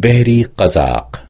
بهري قزاق.